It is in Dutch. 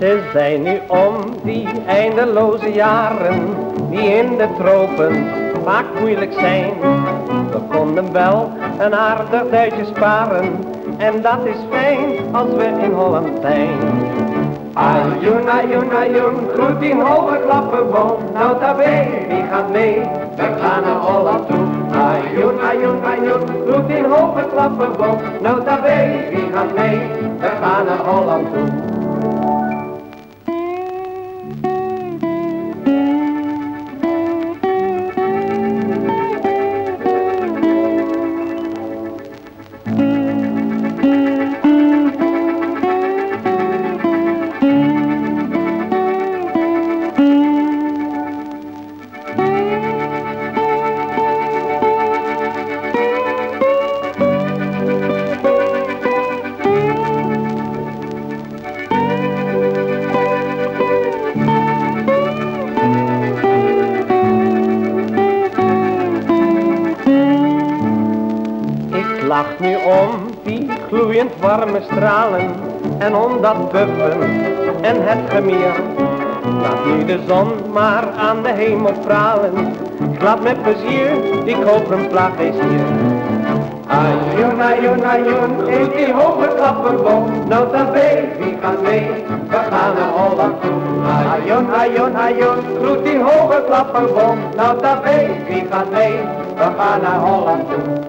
Ze zijn nu om die eindeloze jaren die in de tropen vaak moeilijk zijn. We konden wel een aardig duitje sparen en dat is fijn als we in Holland zijn. Ajoen, ajoen, ajoen, groet die hoge klappenboom. Nou tabé, wie gaat mee? We gaan naar Holland toe. Ajoen, ajoen, ajoen, groet die hoge klappenboom. Nou tabé, wie gaat mee? We gaan naar Holland toe. Ik lach nu om die gloeiend warme stralen en om dat buffen en het gemier. Laat nu de zon maar aan de hemel pralen, glad met plezier die koperen plaat is hier. Ajoen, ajoen, ajoen, in die hoge klappenboom, nota wie gaat mee, we gaan naar Holland toe. Ajoen, ajoen, ajoen, groet die hoge klappenboom, nota wie gaat mee, we gaan naar Holland toe.